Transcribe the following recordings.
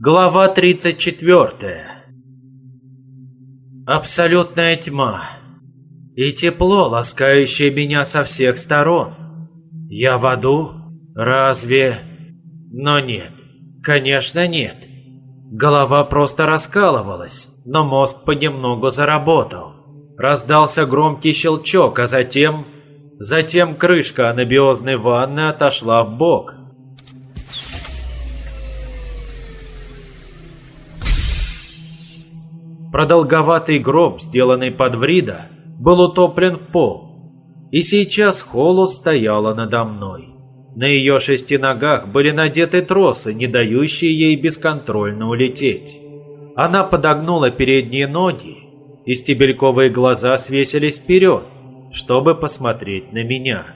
Глава 34 Абсолютная тьма. И тепло, ласкающее меня со всех сторон. Я в аду? Разве... Но нет. Конечно нет. Голова просто раскалывалась, но мозг понемногу заработал. Раздался громкий щелчок, а затем... Затем крышка анабиозной ванны отошла в бок. Продолговатый гроб, сделанный под Врида, был утоплен в пол. И сейчас Холос стояла надо мной. На ее шести ногах были надеты тросы, не дающие ей бесконтрольно улететь. Она подогнула передние ноги, и стебельковые глаза свесились вперед, чтобы посмотреть на меня.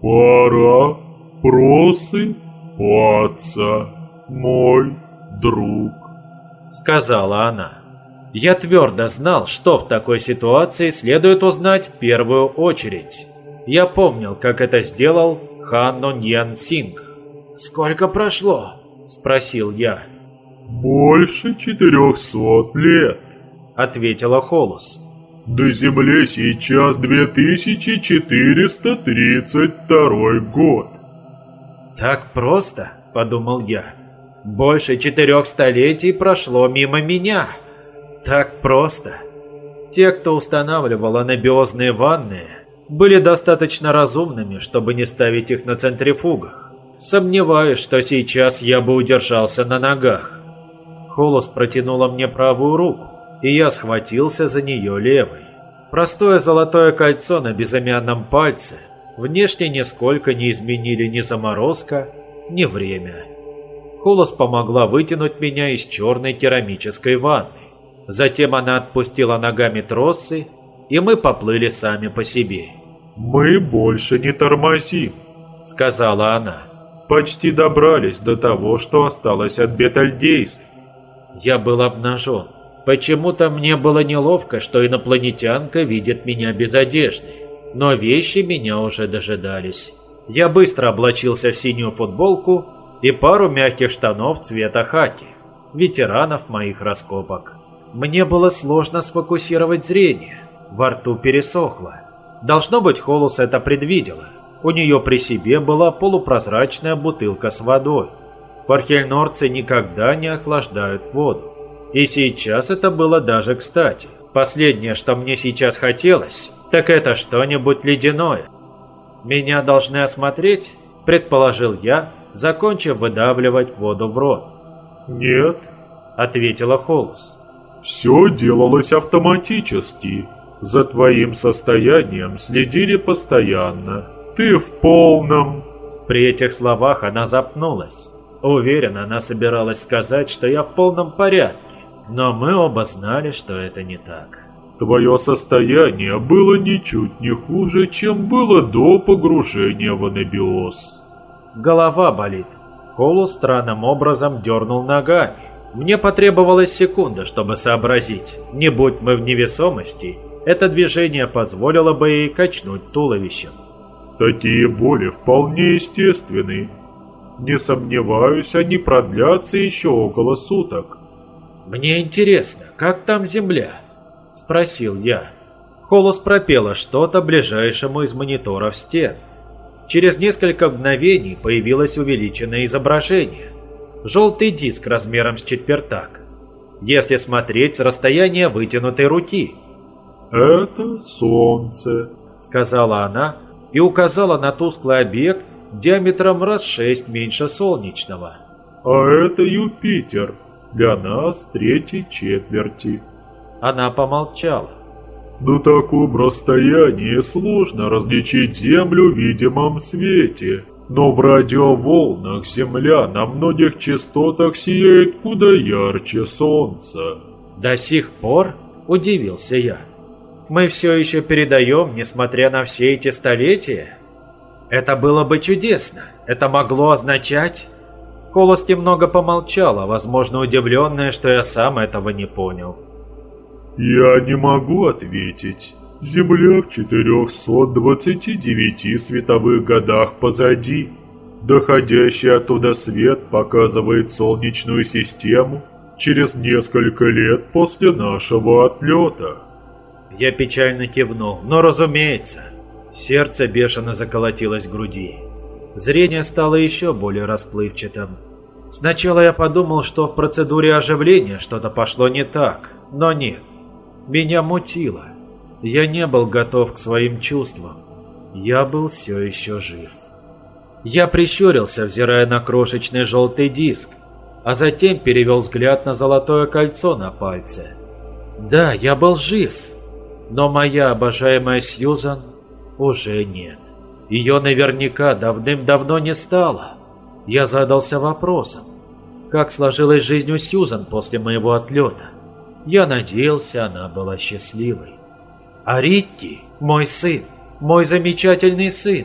«Пора просыпаться, мой друг», — сказала она. Я твердо знал, что в такой ситуации следует узнать в первую очередь. Я помнил, как это сделал Хан Ноньян Синг. «Сколько прошло?» – спросил я. «Больше четырехсот лет», – ответила Холос. «До Земле сейчас 2432 год». «Так просто?» – подумал я. «Больше четырех столетий прошло мимо меня». Так просто. Те, кто устанавливал анабиозные ванны, были достаточно разумными, чтобы не ставить их на центрифугах. Сомневаюсь, что сейчас я бы удержался на ногах. Холос протянула мне правую руку, и я схватился за нее левой. Простое золотое кольцо на безымянном пальце внешне нисколько не изменили ни заморозка, ни время. Холос помогла вытянуть меня из черной керамической ванны. Затем она отпустила ногами тросы, и мы поплыли сами по себе. «Мы больше не тормозим», — сказала она. «Почти добрались до того, что осталось от Бетальдейса». Я был обнажен. Почему-то мне было неловко, что инопланетянка видит меня без одежды. Но вещи меня уже дожидались. Я быстро облачился в синюю футболку и пару мягких штанов цвета хаки, ветеранов моих раскопок. Мне было сложно сфокусировать зрение. Во рту пересохло. Должно быть, Холус это предвидела. У нее при себе была полупрозрачная бутылка с водой. Фархельнорцы никогда не охлаждают воду. И сейчас это было даже кстати. Последнее, что мне сейчас хотелось, так это что-нибудь ледяное. «Меня должны осмотреть?» – предположил я, закончив выдавливать воду в рот. «Нет», – ответила Холус. Все делалось автоматически. За твоим состоянием следили постоянно. Ты в полном... При этих словах она запнулась. Уверена, она собиралась сказать, что я в полном порядке. Но мы оба знали, что это не так. Твое состояние было ничуть не хуже, чем было до погружения в анабиоз. Голова болит. Холу странным образом дернул ногами. Мне потребовалась секунда, чтобы сообразить. Не будь мы в невесомости, это движение позволило бы ей качнуть туловищем. Такие боли вполне естественны. Не сомневаюсь, они продлятся еще около суток. «Мне интересно, как там земля?» – спросил я. Холос пропела что-то ближайшему из мониторов стен. Через несколько мгновений появилось увеличенное изображение – желтый диск размером с четвертак. Если смотреть с расстояния вытянутой руки. «Это солнце», — сказала она и указала на тусклый объект диаметром раз шесть меньше солнечного. «А это Юпитер, для нас третьей четверти». Она помолчала. «На таком расстоянии сложно различить Землю в видимом свете. Но в радиоволнах Земля на многих частотах сияет куда ярче Солнца. До сих пор? Удивился я. Мы все еще передаем, несмотря на все эти столетия? Это было бы чудесно. Это могло означать... Колос немного помолчала, возможно, удивленная, что я сам этого не понял. «Я не могу ответить. Земля в 429 световых годах позади. Доходящий оттуда свет показывает Солнечную систему через несколько лет после нашего отлета. Я печально кивнул, но разумеется. Сердце бешено заколотилось в груди. Зрение стало еще более расплывчатым. Сначала я подумал, что в процедуре оживления что-то пошло не так, но нет. Меня мутило. Я не был готов к своим чувствам. Я был все еще жив. Я прищурился, взирая на крошечный желтый диск, а затем перевел взгляд на золотое кольцо на пальце. Да, я был жив, но моя обожаемая Сьюзан уже нет. Ее наверняка давным-давно не стало. Я задался вопросом, как сложилась жизнь у Сьюзан после моего отлета. Я надеялся, она была счастливой. А Рикки, мой сын, мой замечательный сын.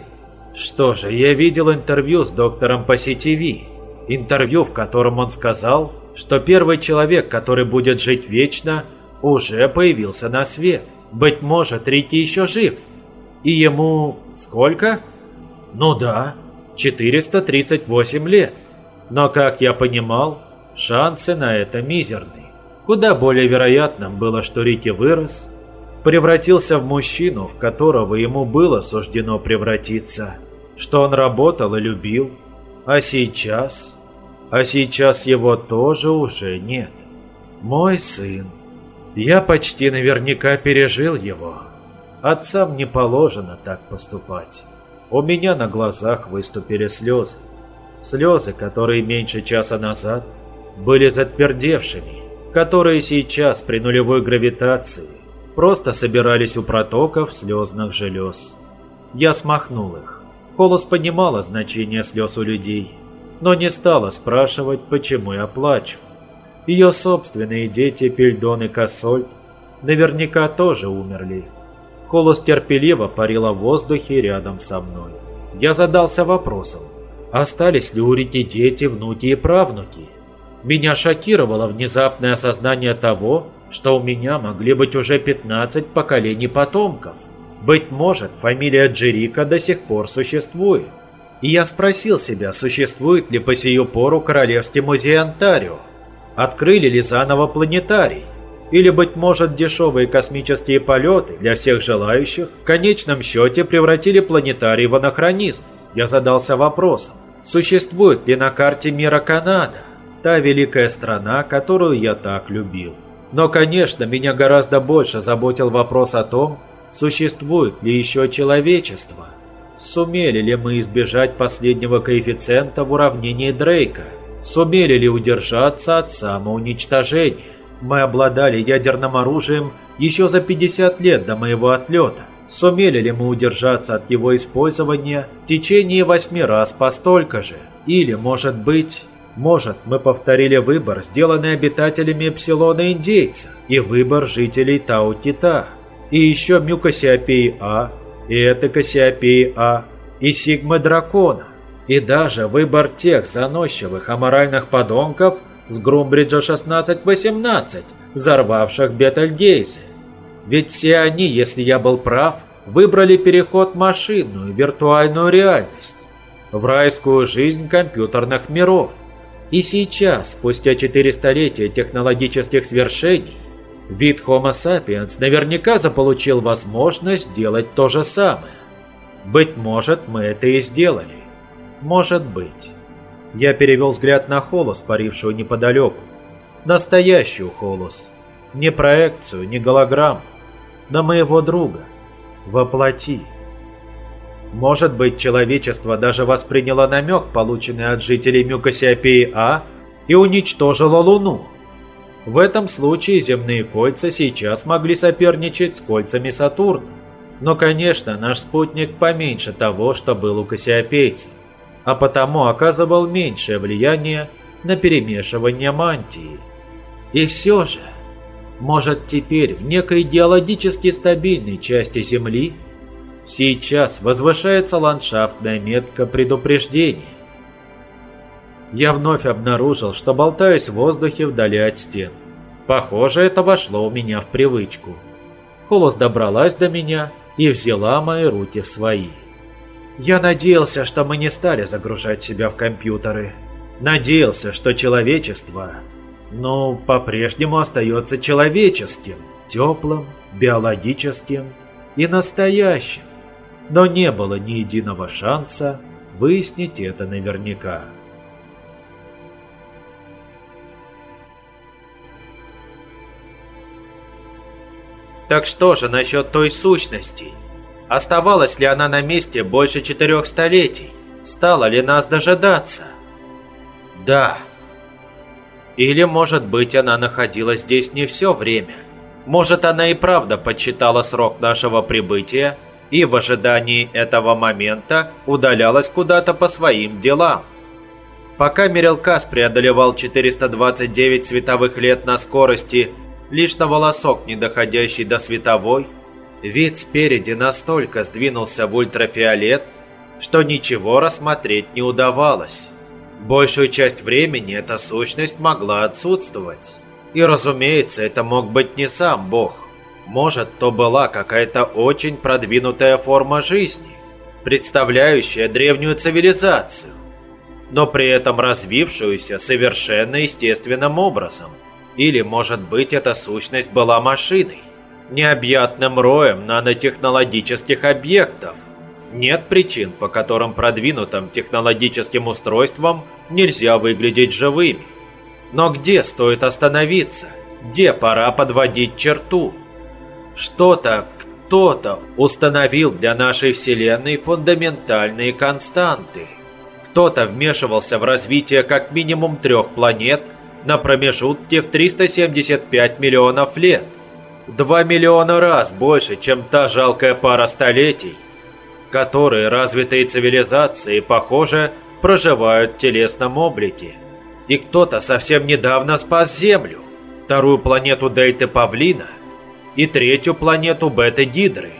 Что же, я видел интервью с доктором по сетеви. Интервью, в котором он сказал, что первый человек, который будет жить вечно, уже появился на свет. Быть может, Рикки еще жив. И ему сколько? Ну да, 438 лет. Но, как я понимал, шансы на это мизерные. Куда более вероятным было, что Рики вырос, превратился в мужчину, в которого ему было суждено превратиться, что он работал и любил, а сейчас... А сейчас его тоже уже нет. Мой сын. Я почти наверняка пережил его. Отцам не положено так поступать. У меня на глазах выступили слезы. Слезы, которые меньше часа назад были затвердевшими, которые сейчас при нулевой гравитации просто собирались у протоков слезных желез. Я смахнул их. Холос понимала значение слез у людей, но не стала спрашивать, почему я плачу. Ее собственные дети Пельдон и Кассольд наверняка тоже умерли. Холос терпеливо парила в воздухе рядом со мной. Я задался вопросом, остались ли у Рики дети, внуки и правнуки. Меня шокировало внезапное осознание того, что у меня могли быть уже 15 поколений потомков. Быть может, фамилия Джерика до сих пор существует. И я спросил себя, существует ли по сию пору Королевский музей Онтарио. Открыли ли заново планетарий? Или, быть может, дешевые космические полеты для всех желающих в конечном счете превратили планетарий в анахронизм? Я задался вопросом, существует ли на карте мира Канада, та великая страна, которую я так любил? Но, конечно, меня гораздо больше заботил вопрос о том, существует ли еще человечество. Сумели ли мы избежать последнего коэффициента в уравнении Дрейка? Сумели ли удержаться от самоуничтожения? Мы обладали ядерным оружием еще за 50 лет до моего отлета. Сумели ли мы удержаться от его использования в течение восьми раз по столько же? Или, может быть, может, мы повторили выбор, сделанный обитателями Эпсилона Индейца, и выбор жителей Тау-Тита, и еще Мюкосиопеи А, и это Кассиопеи А, и Сигмы Дракона, и даже выбор тех заносчивых аморальных подонков с Грумбриджа 1618, взорвавших Бетельгейзе. Ведь все они, если я был прав, выбрали переход в машинную виртуальную реальность, в райскую жизнь компьютерных миров. И сейчас, спустя четыре столетия технологических свершений, вид Homo sapiens наверняка заполучил возможность сделать то же самое. Быть может, мы это и сделали. Может быть. Я перевел взгляд на Холос, парившую неподалеку. Настоящую Холос. Не проекцию, не голограмму. На моего друга. Воплоти. Может быть, человечество даже восприняло намек, полученный от жителей Мюкосиопеи А, и уничтожило Луну. В этом случае земные кольца сейчас могли соперничать с кольцами Сатурна. Но, конечно, наш спутник поменьше того, что был у кассиопейцев, а потому оказывал меньшее влияние на перемешивание мантии. И все же, может теперь в некой идеологически стабильной части Земли – Сейчас возвышается ландшафтная метка предупреждения. Я вновь обнаружил, что болтаюсь в воздухе вдали от стен. Похоже, это вошло у меня в привычку. Холос добралась до меня и взяла мои руки в свои. Я надеялся, что мы не стали загружать себя в компьютеры. Надеялся, что человечество, ну, по-прежнему остается человеческим, теплым, биологическим и настоящим. Но не было ни единого шанса выяснить это наверняка. Так что же насчет той сущности? Оставалась ли она на месте больше четырех столетий? Стала ли нас дожидаться? Да. Или, может быть, она находилась здесь не все время. Может, она и правда подсчитала срок нашего прибытия и в ожидании этого момента удалялась куда-то по своим делам. Пока Мирелкас преодолевал 429 световых лет на скорости, лишь на волосок не доходящий до световой, вид спереди настолько сдвинулся в ультрафиолет, что ничего рассмотреть не удавалось. Большую часть времени эта сущность могла отсутствовать. И разумеется, это мог быть не сам Бог. Может, то была какая-то очень продвинутая форма жизни, представляющая древнюю цивилизацию, но при этом развившуюся совершенно естественным образом. Или, может быть, эта сущность была машиной, необъятным роем нанотехнологических объектов. Нет причин, по которым продвинутым технологическим устройствам нельзя выглядеть живыми. Но где стоит остановиться? Где пора подводить черту? Что-то, кто-то установил для нашей Вселенной фундаментальные константы. Кто-то вмешивался в развитие как минимум трех планет на промежутке в 375 миллионов лет. Два миллиона раз больше, чем та жалкая пара столетий, которые развитые цивилизации, похоже, проживают в телесном облике. И кто-то совсем недавно спас Землю, вторую планету Дельты Павлина – и третью планету Бета-Гидры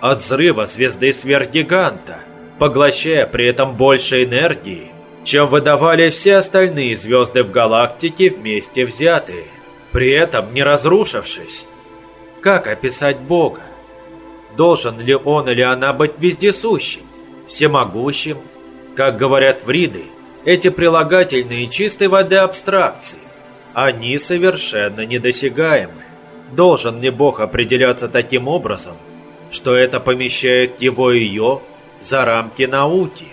от взрыва звезды сверхгиганта, поглощая при этом больше энергии, чем выдавали все остальные звезды в галактике вместе взятые, при этом не разрушившись. Как описать Бога? Должен ли он или она быть вездесущим, всемогущим? Как говорят вриды, эти прилагательные чистой воды абстракции, они совершенно недосягаемы. Должен ли Бог определяться таким образом, что это помещает его и ее за рамки науки?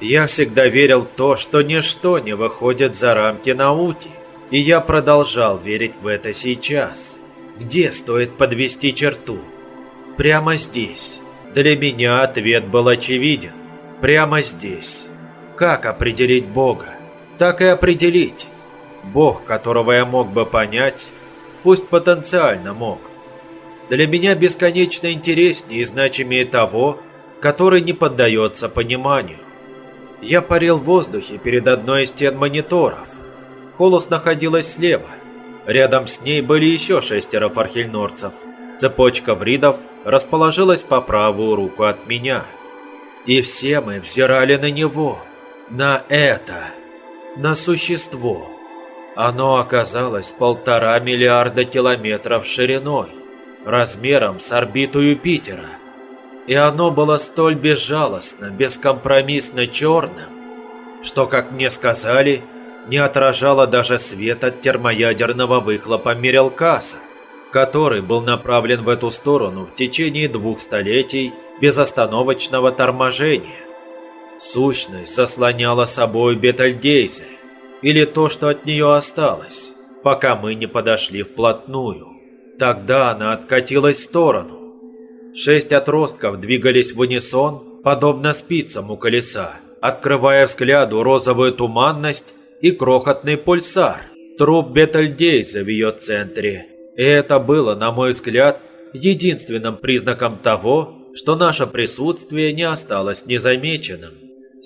Я всегда верил в то, что ничто не выходит за рамки науки, и я продолжал верить в это сейчас. Где стоит подвести черту? Прямо здесь. Для меня ответ был очевиден. Прямо здесь. Как определить Бога? Так и определить. Бог, которого я мог бы понять, пусть потенциально мог. Для меня бесконечно интереснее и значимее того, который не поддается пониманию. Я парил в воздухе перед одной из стен мониторов. Холос находилась слева. Рядом с ней были еще шестеро фархельнорцев. Цепочка вридов расположилась по правую руку от меня. И все мы взирали на него, на это, на существо. Оно оказалось полтора миллиарда километров шириной, размером с орбиту Юпитера. И оно было столь безжалостно, бескомпромиссно черным, что, как мне сказали, не отражало даже свет от термоядерного выхлопа Мирелкаса, который был направлен в эту сторону в течение двух столетий безостановочного торможения. Сущность заслоняла собой Бетальгейзе, или то, что от нее осталось, пока мы не подошли вплотную. Тогда она откатилась в сторону. Шесть отростков двигались в унисон, подобно спицам у колеса, открывая взгляду розовую туманность и крохотный пульсар, труп Бетельгейза в ее центре. И это было, на мой взгляд, единственным признаком того, что наше присутствие не осталось незамеченным.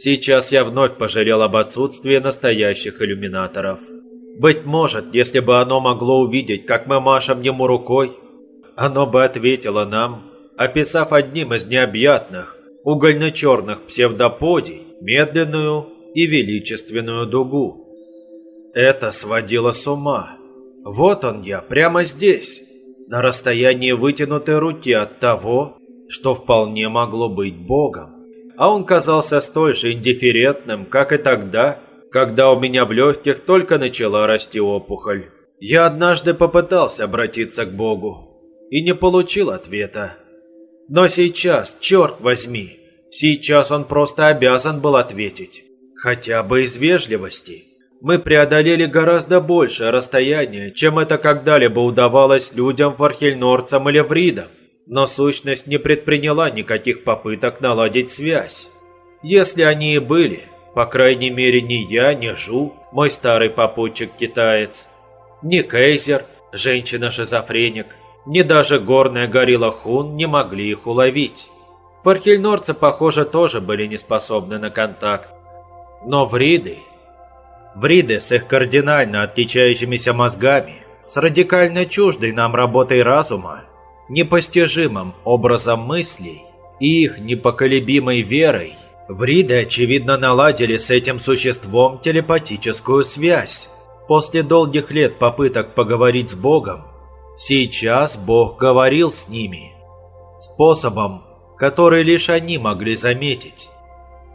Сейчас я вновь пожалел об отсутствии настоящих иллюминаторов. Быть может, если бы оно могло увидеть, как мы машем ему рукой, оно бы ответило нам, описав одним из необъятных, угольно-черных псевдоподий медленную и величественную дугу. Это сводило с ума. Вот он я, прямо здесь, на расстоянии вытянутой руки от того, что вполне могло быть Богом. А он казался столь же индифферентным, как и тогда, когда у меня в легких только начала расти опухоль. Я однажды попытался обратиться к Богу и не получил ответа. Но сейчас, черт возьми, сейчас он просто обязан был ответить. Хотя бы из вежливости. Мы преодолели гораздо большее расстояние, чем это когда-либо удавалось людям Фархельнорцам или Вридам. Но сущность не предприняла никаких попыток наладить связь. Если они и были, по крайней мере ни я, ни Жу, мой старый попутчик-китаец, ни Кейзер, женщина-шизофреник, ни даже горная горилла Хун не могли их уловить. Фархельнорцы, похоже, тоже были не способны на контакт. Но вриды... Вриды с их кардинально отличающимися мозгами, с радикально чуждой нам работой разума, непостижимым образом мыслей и их непоколебимой верой, Вриды, очевидно, наладили с этим существом телепатическую связь. После долгих лет попыток поговорить с Богом, сейчас Бог говорил с ними. Способом, который лишь они могли заметить.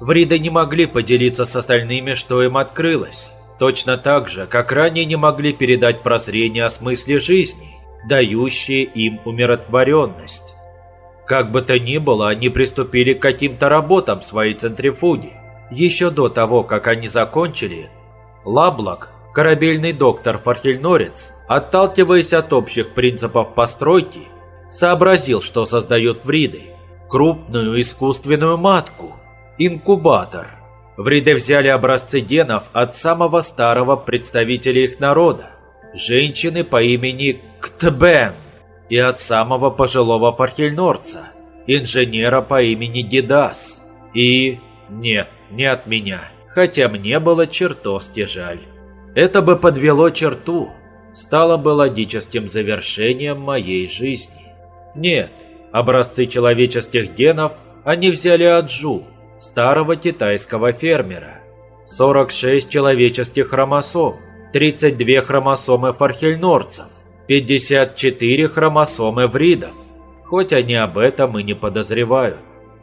Вриды не могли поделиться с остальными, что им открылось. Точно так же, как ранее не могли передать прозрение о смысле жизни, дающее им умиротворенность. Как бы то ни было, они приступили к каким-то работам своей центрифуге. Еще до того, как они закончили, Лаблок, корабельный доктор Фархельнорец, отталкиваясь от общих принципов постройки, сообразил, что создает Вриды – крупную искусственную матку – Инкубатор. В ряды взяли образцы генов от самого старого представителя их народа, женщины по имени Ктбен, и от самого пожилого фархельнорца, инженера по имени Дидас. И... нет, не от меня, хотя мне было чертовски жаль. Это бы подвело черту, стало бы логическим завершением моей жизни. Нет, образцы человеческих генов они взяли от Джу, старого китайского фермера. 46 человеческих хромосом, 32 хромосомы фархельнорцев, 54 хромосомы вридов. Хоть они об этом и не подозревают.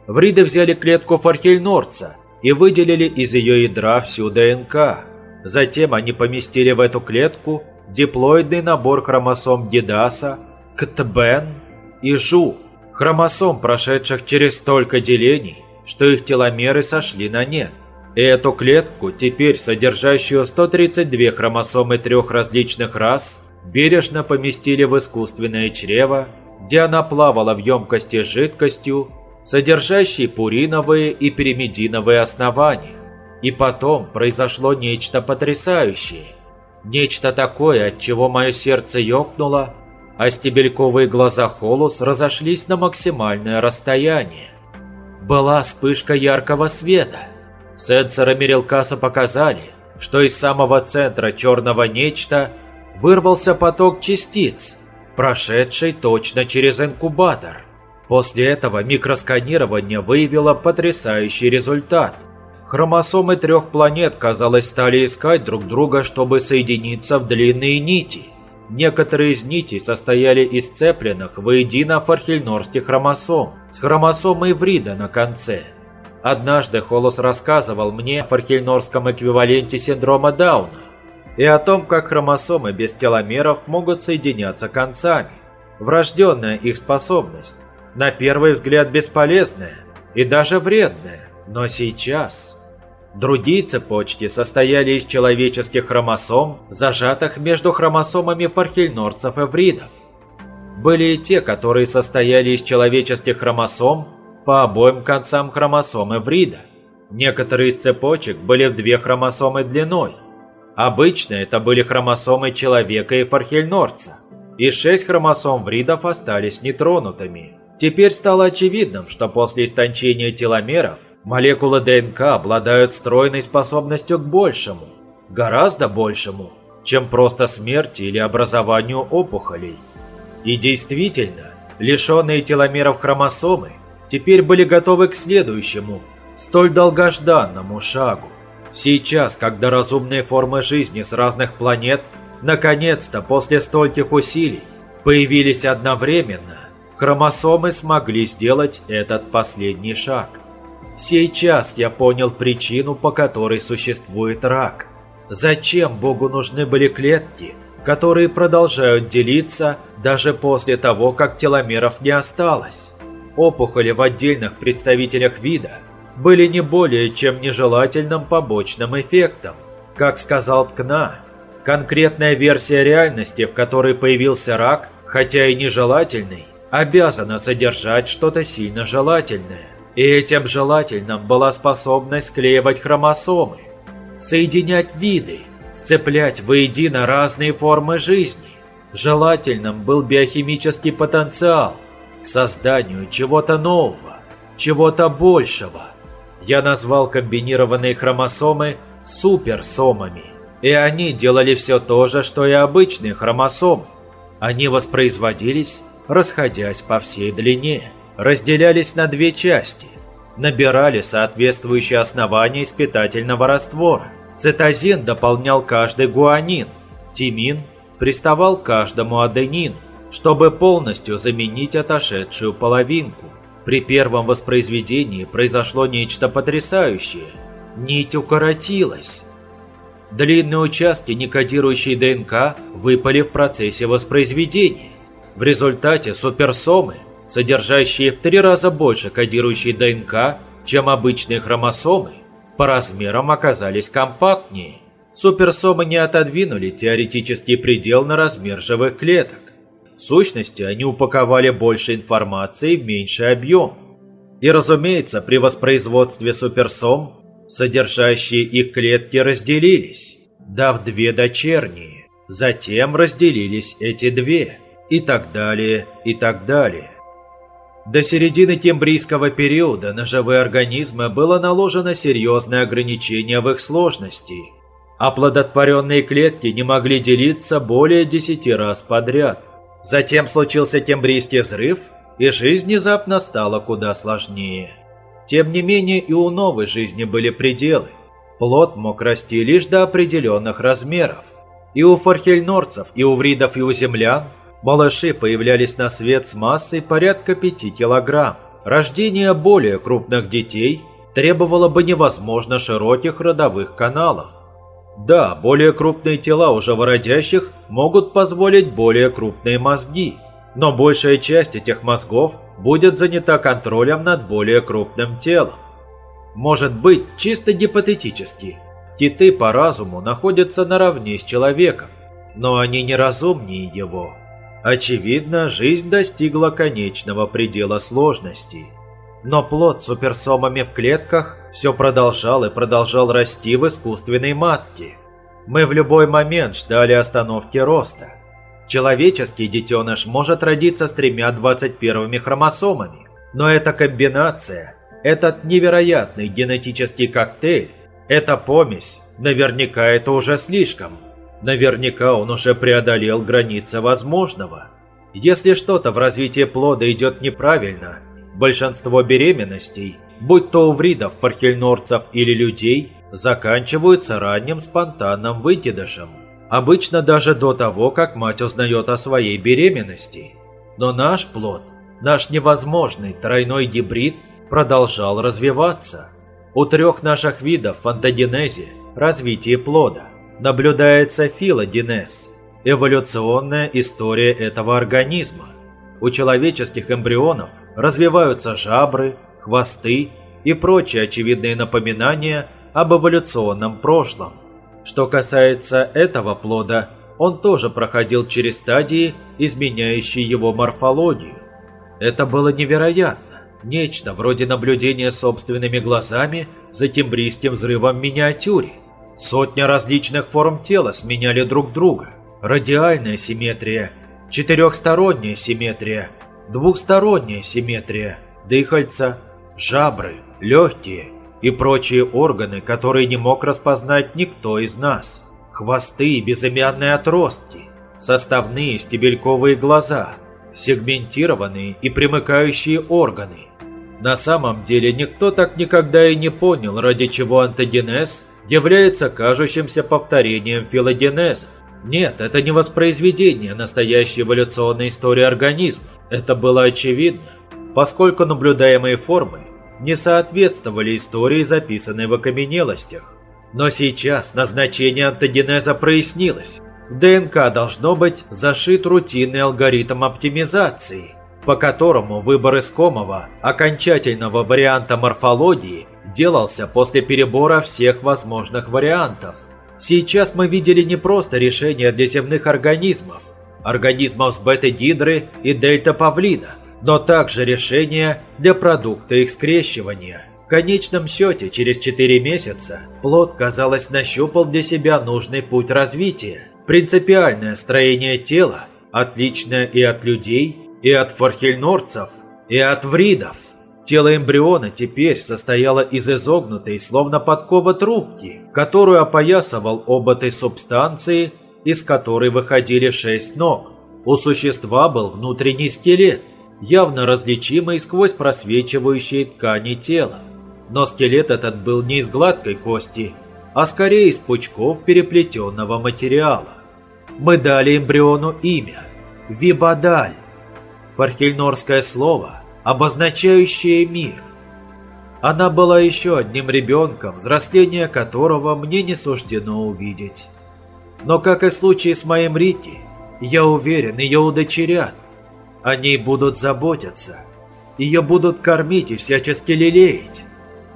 Вриды взяли клетку фархельнорца и выделили из ее ядра всю ДНК. Затем они поместили в эту клетку диплоидный набор хромосом Дидаса, Ктбен и Жу, хромосом, прошедших через столько делений, что их теломеры сошли на нет. И эту клетку, теперь содержащую 132 хромосомы трех различных рас, бережно поместили в искусственное чрево, где она плавала в емкости с жидкостью, содержащей пуриновые и пиримидиновые основания. И потом произошло нечто потрясающее. Нечто такое, от чего мое сердце ёкнуло, а стебельковые глаза Холус разошлись на максимальное расстояние была вспышка яркого света. Сенсоры Мерилкаса показали, что из самого центра черного нечто вырвался поток частиц, прошедший точно через инкубатор. После этого микросканирование выявило потрясающий результат. Хромосомы трех планет, казалось, стали искать друг друга, чтобы соединиться в длинные нити. Некоторые из нитей состояли из цепленных воедино фархельнорских хромосом с хромосомой Врида на конце. Однажды Холос рассказывал мне о фархельнорском эквиваленте синдрома Дауна и о том, как хромосомы без теломеров могут соединяться концами. Врожденная их способность, на первый взгляд бесполезная и даже вредная, но сейчас... Другие цепочки состояли из человеческих хромосом, зажатых между хромосомами фархельнорцев и вридов. Были и те, которые состояли из человеческих хромосом по обоим концам хромосомы врида. Некоторые из цепочек были в две хромосомы длиной. Обычно это были хромосомы человека и фархельнорца. И шесть хромосом вридов остались нетронутыми. Теперь стало очевидным, что после истончения теломеров Молекулы ДНК обладают стройной способностью к большему, гораздо большему, чем просто смерти или образованию опухолей. И действительно, лишенные теломеров хромосомы теперь были готовы к следующему, столь долгожданному шагу. Сейчас, когда разумные формы жизни с разных планет, наконец-то после стольких усилий, появились одновременно, хромосомы смогли сделать этот последний шаг. Сейчас я понял причину, по которой существует рак. Зачем Богу нужны были клетки, которые продолжают делиться даже после того, как теломеров не осталось? Опухоли в отдельных представителях вида были не более чем нежелательным побочным эффектом. Как сказал Ткна, конкретная версия реальности, в которой появился рак, хотя и нежелательный, обязана содержать что-то сильно желательное. И этим желательным была способность склеивать хромосомы, соединять виды, сцеплять воедино разные формы жизни. Желательным был биохимический потенциал созданию чего-то нового, чего-то большего. Я назвал комбинированные хромосомы суперсомами, и они делали все то же, что и обычные хромосомы. Они воспроизводились, расходясь по всей длине разделялись на две части, набирали соответствующие основания из питательного раствора. Цитозин дополнял каждый гуанин, тимин приставал к каждому аденину, чтобы полностью заменить отошедшую половинку. При первом воспроизведении произошло нечто потрясающее. Нить укоротилась. Длинные участки некодирующей ДНК выпали в процессе воспроизведения. В результате суперсомы содержащие в три раза больше кодирующей ДНК, чем обычные хромосомы, по размерам оказались компактнее. Суперсомы не отодвинули теоретический предел на размер живых клеток. В сущности, они упаковали больше информации в меньший объем. И разумеется, при воспроизводстве суперсом, содержащие их клетки разделились, дав две дочерние. Затем разделились эти две, и так далее, и так далее. До середины тембрийского периода на живые организмы было наложено серьезное ограничение в их сложности. Оплодотворенные клетки не могли делиться более 10 раз подряд. Затем случился тембрийский взрыв, и жизнь внезапно стала куда сложнее. Тем не менее и у новой жизни были пределы. Плод мог расти лишь до определенных размеров. И у фархельнорцев, и у вридов, и у землян – Малыши появлялись на свет с массой порядка 5 килограмм. Рождение более крупных детей требовало бы невозможно широких родовых каналов. Да, более крупные тела у живородящих могут позволить более крупные мозги, но большая часть этих мозгов будет занята контролем над более крупным телом. Может быть, чисто гипотетически, киты по разуму находятся наравне с человеком, но они неразумнее его. Очевидно, жизнь достигла конечного предела сложности. Но плод с суперсомами в клетках все продолжал и продолжал расти в искусственной матке. Мы в любой момент ждали остановки роста. Человеческий детеныш может родиться с тремя 21 хромосомами, но эта комбинация, этот невероятный генетический коктейль, эта помесь, наверняка это уже слишком – Наверняка он уже преодолел границы возможного. Если что-то в развитии плода идет неправильно, большинство беременностей, будь то у вридов, фархельнорцев или людей, заканчиваются ранним спонтанным выкидышем. Обычно даже до того, как мать узнает о своей беременности. Но наш плод, наш невозможный тройной гибрид, продолжал развиваться. У трех наших видов в антогенезе развитие плода наблюдается филогенез – эволюционная история этого организма. У человеческих эмбрионов развиваются жабры, хвосты и прочие очевидные напоминания об эволюционном прошлом. Что касается этого плода, он тоже проходил через стадии, изменяющие его морфологию. Это было невероятно. Нечто вроде наблюдения собственными глазами за тембрийским взрывом миниатюре. Сотня различных форм тела сменяли друг друга. Радиальная симметрия, четырехсторонняя симметрия, двухсторонняя симметрия, дыхальца, жабры, легкие и прочие органы, которые не мог распознать никто из нас. Хвосты и безымянные отростки, составные стебельковые глаза, сегментированные и примыкающие органы. На самом деле никто так никогда и не понял, ради чего антогенез – является кажущимся повторением филогенеза. Нет, это не воспроизведение настоящей эволюционной истории организма. Это было очевидно, поскольку наблюдаемые формы не соответствовали истории, записанной в окаменелостях. Но сейчас назначение антогенеза прояснилось. В ДНК должно быть зашит рутинный алгоритм оптимизации, по которому выбор искомого, окончательного варианта морфологии делался после перебора всех возможных вариантов. Сейчас мы видели не просто решение для земных организмов, организмов с бета-гидры и дельта-павлина, но также решение для продукта их скрещивания. В конечном счете, через 4 месяца, плод, казалось, нащупал для себя нужный путь развития. Принципиальное строение тела, отличное и от людей, и от форхельнорцев, и от вридов. Тело эмбриона теперь состояло из изогнутой, словно подкова трубки, которую опоясывал обод из субстанции, из которой выходили шесть ног. У существа был внутренний скелет, явно различимый сквозь просвечивающие ткани тела. Но скелет этот был не из гладкой кости, а скорее из пучков переплетенного материала. Мы дали эмбриону имя – Вибадаль, фархельнорское слово, обозначающее мир. Она была еще одним ребенком, взросление которого мне не суждено увидеть. Но, как и в случае с моим Рикки, я уверен, ее удочерят. О ней будут заботиться. Ее будут кормить и всячески лелеять.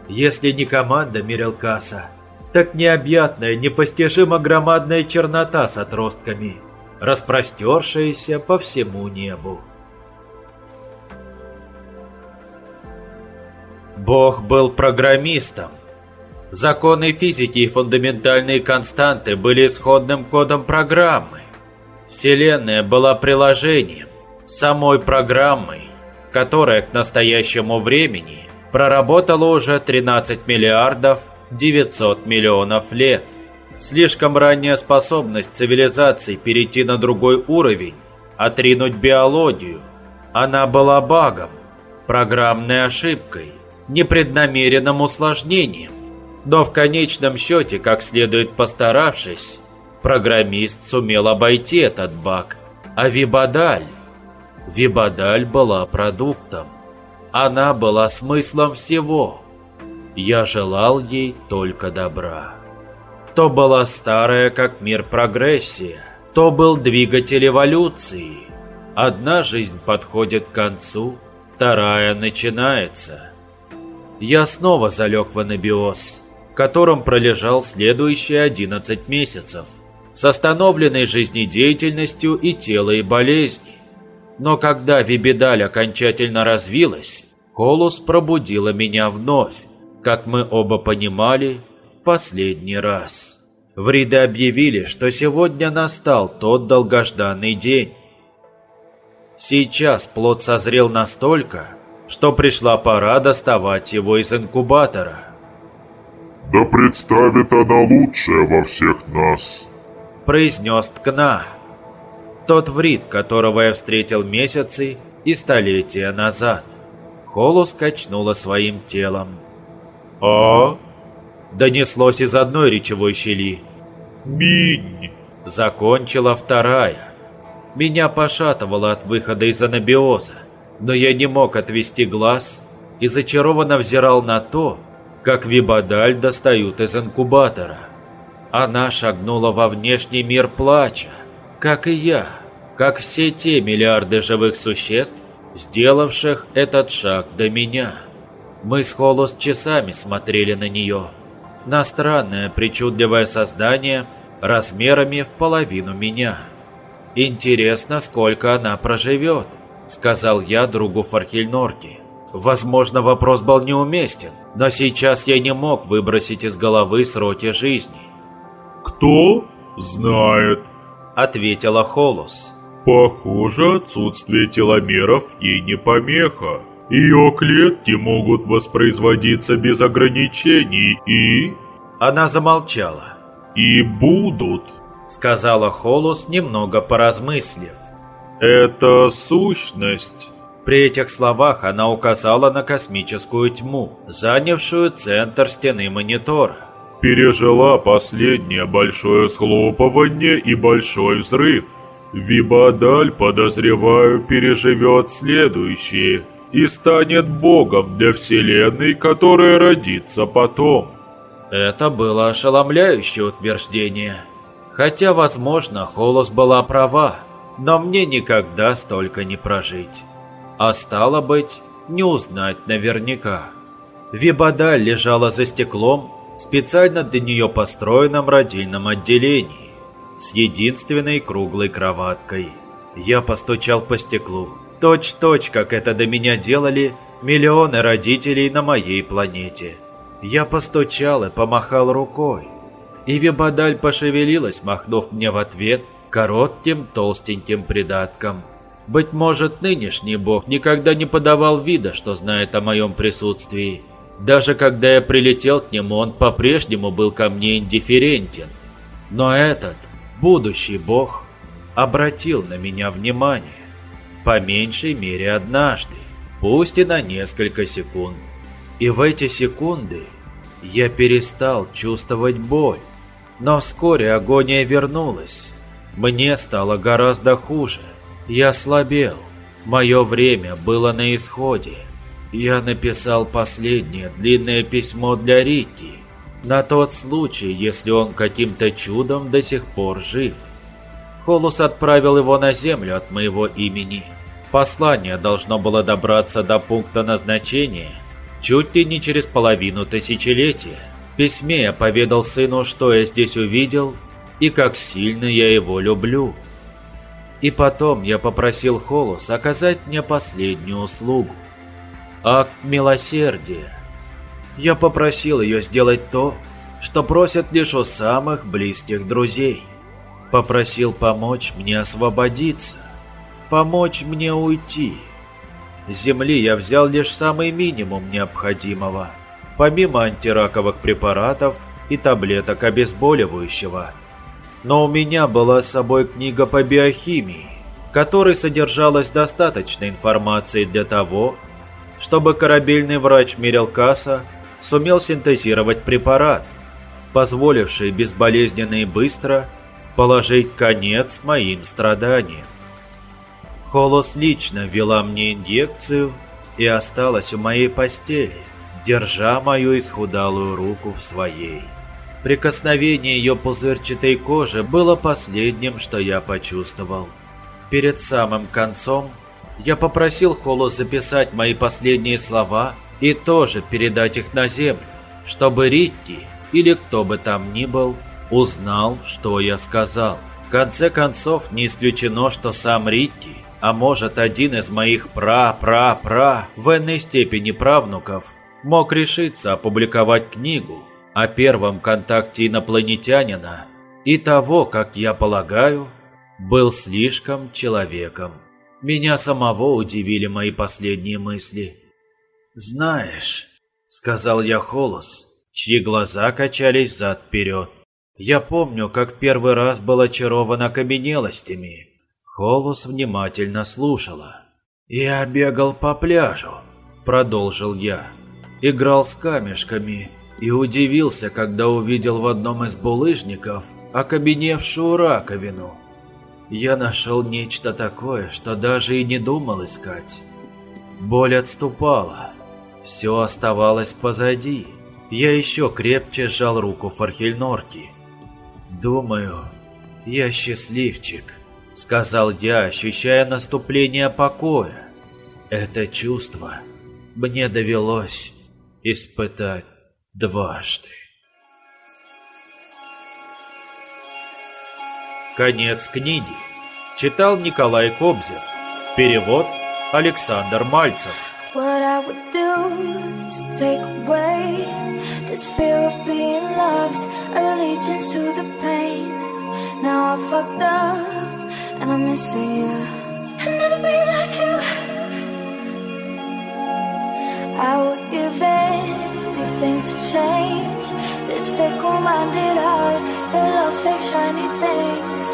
Если не команда Мирелкаса, так необъятная, непостижимо громадная чернота с отростками, распростершаяся по всему небу. Бог был программистом. Законы физики и фундаментальные константы были исходным кодом программы. Вселенная была приложением, самой программой, которая к настоящему времени проработала уже 13 миллиардов 900 миллионов лет. Слишком ранняя способность цивилизации перейти на другой уровень, отринуть биологию. Она была багом, программной ошибкой, непреднамеренным усложнением. Но в конечном счете, как следует постаравшись, программист сумел обойти этот баг. А Вибадаль Вибадаль была продуктом. Она была смыслом всего. Я желал ей только добра. То была старая как мир прогрессия, то был двигатель эволюции. Одна жизнь подходит к концу, вторая начинается. Я снова залег в анабиоз, в котором пролежал следующие 11 месяцев, с остановленной жизнедеятельностью и тело и болезни. Но когда Вибедаль окончательно развилась, Холус пробудила меня вновь, как мы оба понимали, в последний раз. Вриды объявили, что сегодня настал тот долгожданный день. Сейчас плод созрел настолько, что пришла пора доставать его из инкубатора. «Да представит она лучшее во всех нас», – произнес Ткна. Тот врит, которого я встретил месяцы и столетия назад. Холус качнула своим телом. «А?» Донеслось из одной речевой щели. «Минь!» Закончила вторая. Меня пошатывало от выхода из анабиоза, но я не мог отвести глаз и зачарованно взирал на то, как Вибадаль достают из инкубатора. Она шагнула во внешний мир плача, как и я, как все те миллиарды живых существ, сделавших этот шаг до меня. Мы с Холос часами смотрели на нее, на странное причудливое создание размерами в половину меня. «Интересно, сколько она проживет», — сказал я другу Фархельнорти. Возможно, вопрос был неуместен, но сейчас я не мог выбросить из головы сроки жизни. «Кто знает?» ответила Холос. Похоже, отсутствие теломеров ей не помеха. Ее клетки могут воспроизводиться без ограничений и... Она замолчала. И будут, сказала Холос, немного поразмыслив. Это сущность. При этих словах она указала на космическую тьму, занявшую центр стены монитора пережила последнее большое схлопывание и большой взрыв. Вибадаль, подозреваю, переживет следующие. и станет богом для вселенной, которая родится потом. Это было ошеломляющее утверждение. Хотя, возможно, Холос была права, но мне никогда столько не прожить. А стало быть, не узнать наверняка. Вибода лежала за стеклом специально для нее построенном родильном отделении с единственной круглой кроваткой. Я постучал по стеклу, точь-точь, как это до меня делали миллионы родителей на моей планете. Я постучал и помахал рукой. И Вибадаль пошевелилась, махнув мне в ответ коротким толстеньким придатком. Быть может, нынешний бог никогда не подавал вида, что знает о моем присутствии. Даже когда я прилетел к нему, он по-прежнему был ко мне индифферентен. Но этот, будущий бог, обратил на меня внимание. По меньшей мере однажды, пусть и на несколько секунд. И в эти секунды я перестал чувствовать боль. Но вскоре агония вернулась. Мне стало гораздо хуже. Я слабел. Мое время было на исходе. Я написал последнее длинное письмо для Рики, на тот случай, если он каким-то чудом до сих пор жив. Холус отправил его на землю от моего имени. Послание должно было добраться до пункта назначения чуть ли не через половину тысячелетия. В письме я поведал сыну, что я здесь увидел и как сильно я его люблю. И потом я попросил Холус оказать мне последнюю услугу акт милосердия. Я попросил ее сделать то, что просят лишь у самых близких друзей. Попросил помочь мне освободиться, помочь мне уйти. С земли я взял лишь самый минимум необходимого, помимо антираковых препаратов и таблеток обезболивающего. Но у меня была с собой книга по биохимии, в которой содержалось достаточно информации для того, чтобы корабельный врач Мирелкаса сумел синтезировать препарат, позволивший безболезненно и быстро положить конец моим страданиям. Холос лично ввела мне инъекцию и осталась у моей постели, держа мою исхудалую руку в своей. Прикосновение ее пузырчатой кожи было последним, что я почувствовал. Перед самым концом я попросил Холу записать мои последние слова и тоже передать их на землю, чтобы Ритти или кто бы там ни был узнал, что я сказал. В конце концов, не исключено, что сам Ритти, а может один из моих пра-пра-пра в энной степени правнуков, мог решиться опубликовать книгу о первом контакте инопланетянина и того, как я полагаю, был слишком человеком. Меня самого удивили мои последние мысли. «Знаешь», — сказал я Холос, чьи глаза качались зад-вперед. «Я помню, как первый раз был очарован окаменелостями». Холос внимательно слушала. «Я бегал по пляжу», — продолжил я. «Играл с камешками и удивился, когда увидел в одном из булыжников окаменевшую раковину я нашел нечто такое, что даже и не думал искать. Боль отступала. Все оставалось позади. Я еще крепче сжал руку Фархельнорки. «Думаю, я счастливчик», — сказал я, ощущая наступление покоя. Это чувство мне довелось испытать дважды. Конец книги. Читал Николай Кобзев. Перевод Александр Мальцев. What I would do to take away this fear of being loved, allegiance to the pain. Now I fucked up and I'm missing you. I'll never be like you. I would give anything to change this fickle-minded heart that loves fake shiny things.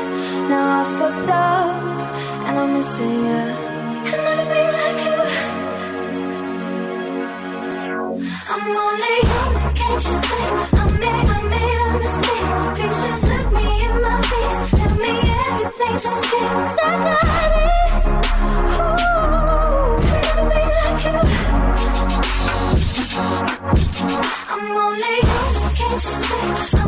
Now I fucked up and I'm missing you. I'll never be like you. I'm only human, can't you see? I made, I made a mistake. Please just look me in my face. Tell me everything's okay. Cause I got it. I'm only human. can't you see?